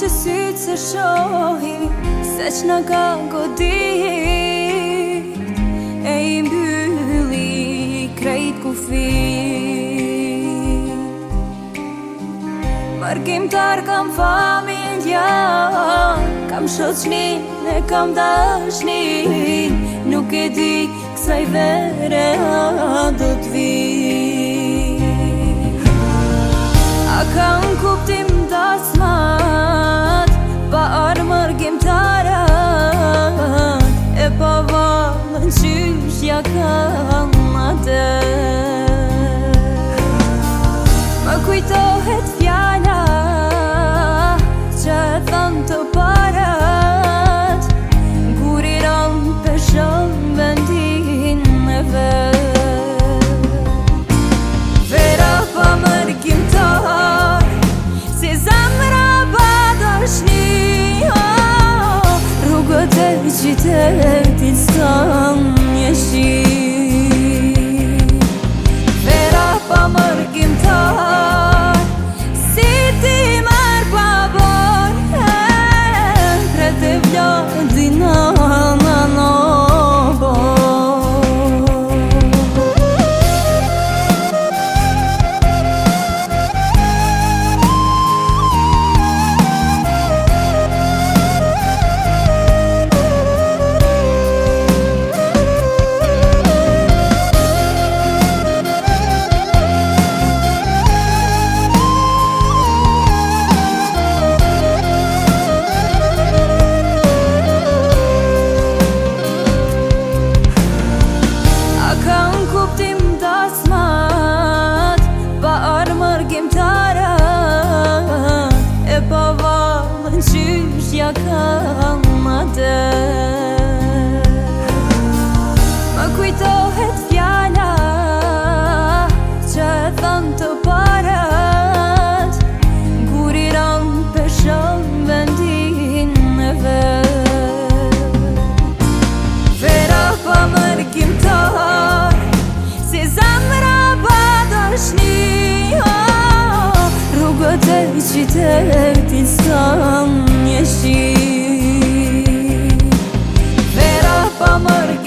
që sytë se shohi Se që në ka godit E i mbylli krejt ku fi Mërkim tërë kam familja Kam shoqni dhe kam dashni Nuk e di kësaj i vere a do t'vi A kam kuptim Qyshja kamate Më kujtohet fjallat Që e dhënë të parat Kur i rënë për shënë Bëndin me vëll Vëra fa mërgjim të Si zemra bëdash një Rrugët e gjitë në qysh ja kam atë Më kujtohet fjalla që e thënë të parët Kur i Vera pa mërkim tërë, si zemë rabat një Shqitet një sanë një shqit Merah